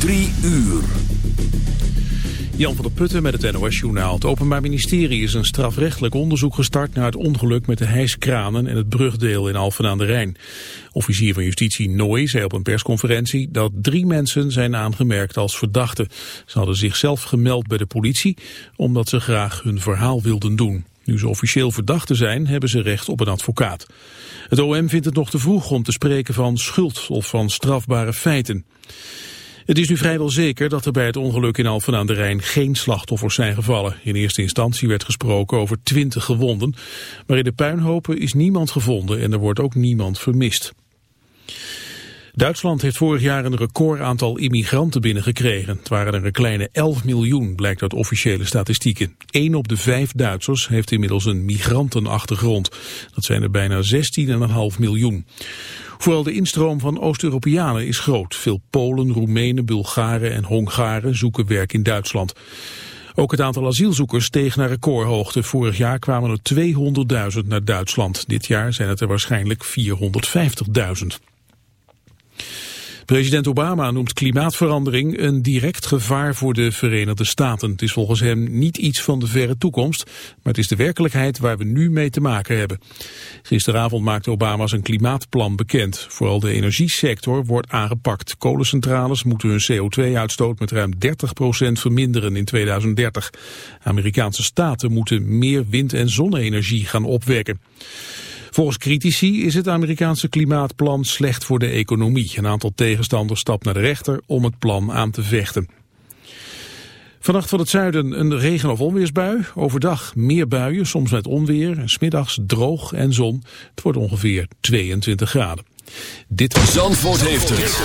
Drie uur. Jan van der Putten met het NOS-journaal. Het Openbaar Ministerie is een strafrechtelijk onderzoek gestart... naar het ongeluk met de hijskranen en het brugdeel in Alphen aan de Rijn. Officier van Justitie Nooy zei op een persconferentie... dat drie mensen zijn aangemerkt als verdachten. Ze hadden zichzelf gemeld bij de politie... omdat ze graag hun verhaal wilden doen. Nu ze officieel verdachten zijn, hebben ze recht op een advocaat. Het OM vindt het nog te vroeg om te spreken van schuld of van strafbare feiten. Het is nu vrijwel zeker dat er bij het ongeluk in Alphen aan de Rijn geen slachtoffers zijn gevallen. In eerste instantie werd gesproken over twintig gewonden, maar in de puinhopen is niemand gevonden en er wordt ook niemand vermist. Duitsland heeft vorig jaar een record aantal immigranten binnengekregen. Het waren er een kleine 11 miljoen, blijkt uit officiële statistieken. Eén op de vijf Duitsers heeft inmiddels een migrantenachtergrond. Dat zijn er bijna 16,5 miljoen. Vooral de instroom van Oost-Europeanen is groot. Veel Polen, Roemenen, Bulgaren en Hongaren zoeken werk in Duitsland. Ook het aantal asielzoekers steeg naar recordhoogte. Vorig jaar kwamen er 200.000 naar Duitsland. Dit jaar zijn het er waarschijnlijk 450.000. President Obama noemt klimaatverandering een direct gevaar voor de Verenigde Staten. Het is volgens hem niet iets van de verre toekomst, maar het is de werkelijkheid waar we nu mee te maken hebben. Gisteravond maakte Obama zijn klimaatplan bekend. Vooral de energiesector wordt aangepakt. Kolencentrales moeten hun CO2-uitstoot met ruim 30% verminderen in 2030. Amerikaanse staten moeten meer wind- en zonne-energie gaan opwekken. Volgens critici is het Amerikaanse klimaatplan slecht voor de economie. Een aantal tegenstanders stapt naar de rechter om het plan aan te vechten. Vannacht van het zuiden een regen- of onweersbui. Overdag meer buien, soms met onweer. En smiddags droog en zon. Het wordt ongeveer 22 graden. Dit was... Zandvoort heeft het.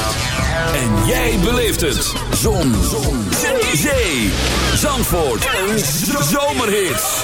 En jij beleeft het. Zon. zon. Zee. Zandvoort. Een zomerhit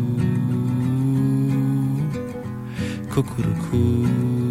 Cucurucu.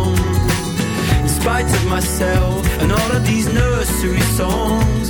spite of myself and all of these nursery songs.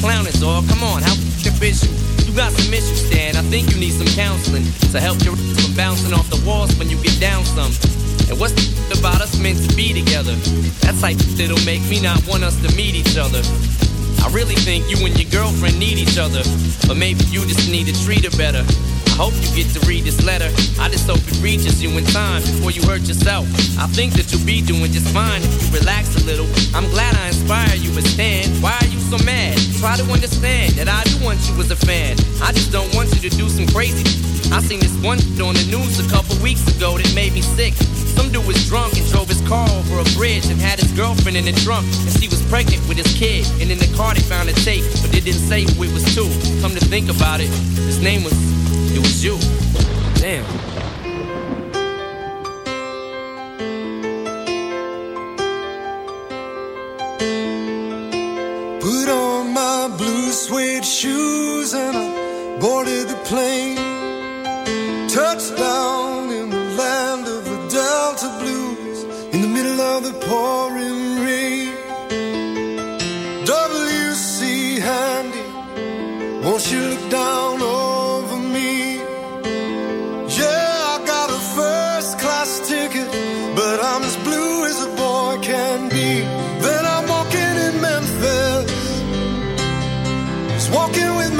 clowning, dog. Come on, how is you? You got some issues, Stan. I think you need some counseling to help your from bouncing off the walls when you get down some. And what's the about us meant to be together? That's like that'll make me not want us to meet each other. I really think you and your girlfriend need each other, but maybe you just need to treat her better. I hope you get to read this letter. I just hope it reaches you in time before you hurt yourself. I think that you'll be doing just fine if you relax a little. I'm glad I inspire you, but Stan, why are you so mad? To understand that I do want you as a fan. I just don't want you to do some crazy. I seen this one on the news a couple weeks ago that made me sick. Some dude was drunk and drove his car over a bridge and had his girlfriend in the trunk. And she was pregnant with his kid. And in the car they found a tape, but they didn't say who it was to. Come to think about it, his name was, it was you. Damn. Boarded the plane. touched down in the land of the Delta Blues in the middle of the pouring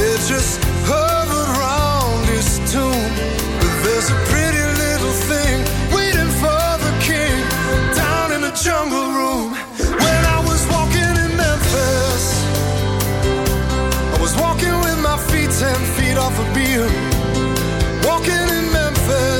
they just his tomb. But there's a pretty little thing waiting for the king down in the jungle room. When I was walking in Memphis, I was walking with my feet ten feet off a beam. Walking in Memphis,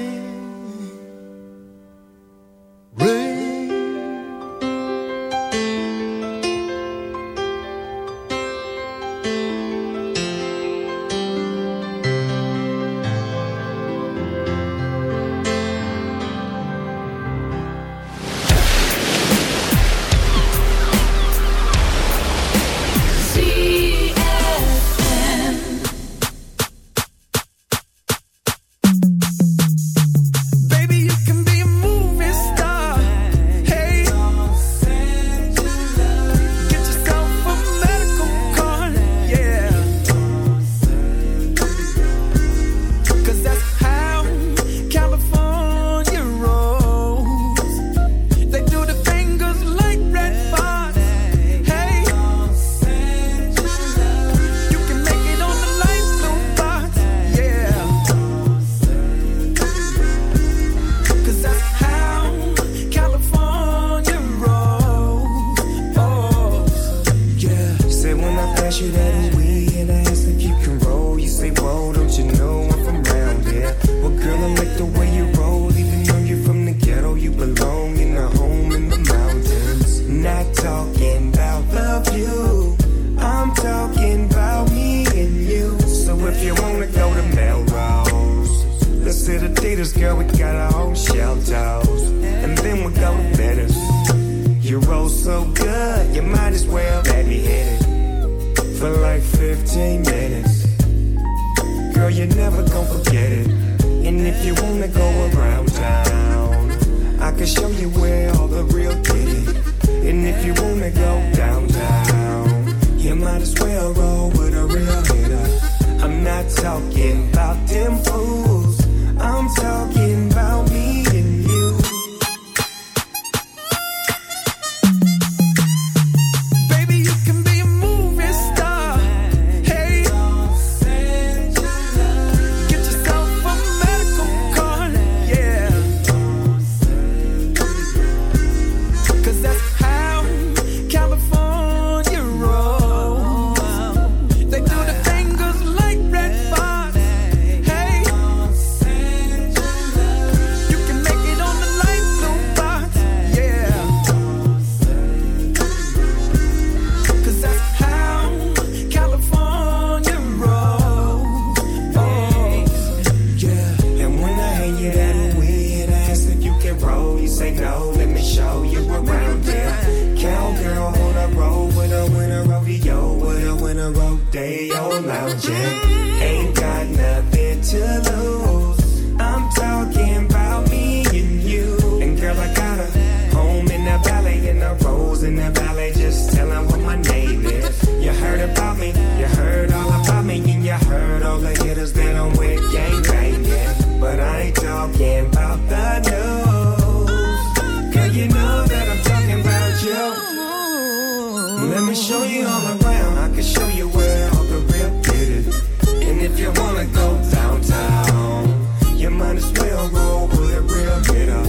shooters, girl, we got our own shelters. And then we'll go to. You roll so good, you might as well let me hit it. For like 15 minutes. Girl, you're never gonna forget it. And if you wanna go around town, I can show you where all the real did it. And if you wanna go downtown, you might as well roll with a real hitter. I'm not talking about them fools I'm talking about me. Let me show you all around. I can show you where all the real get it. And if you wanna go downtown, you might as well roll with a real get up.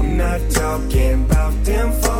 I'm not talking about them folks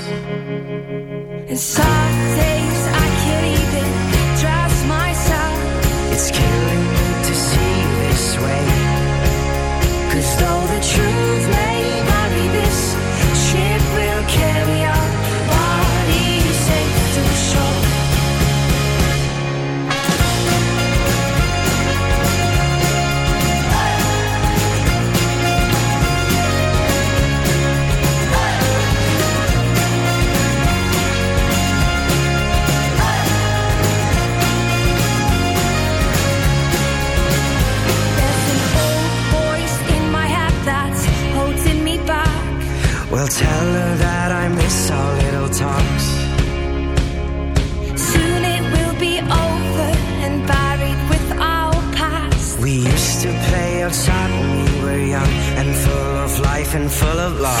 full of love.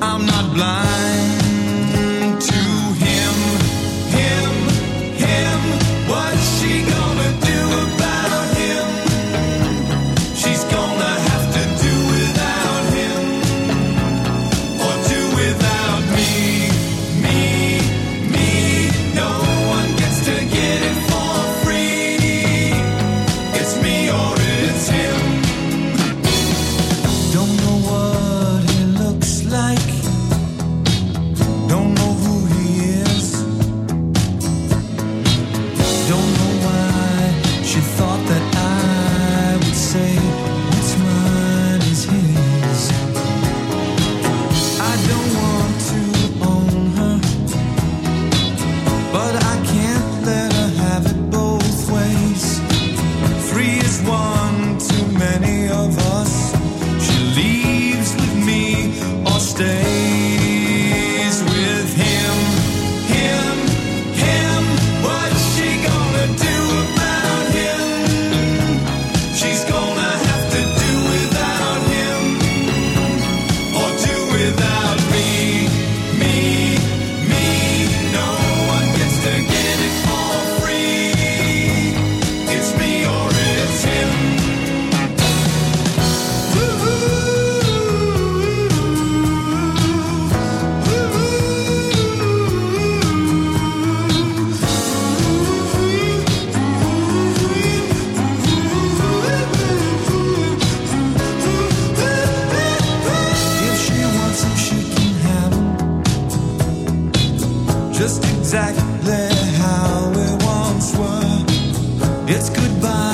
I'm not blind. It's goodbye.